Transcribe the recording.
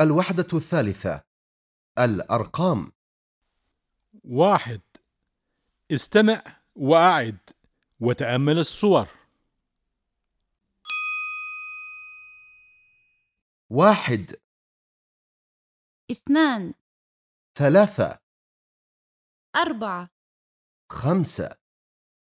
الوحدة الثالثة الأرقام. واحد. استمع وأعد وتأمل الصور. واحد. اثنان. ثلاثة. أربعة. خمسة.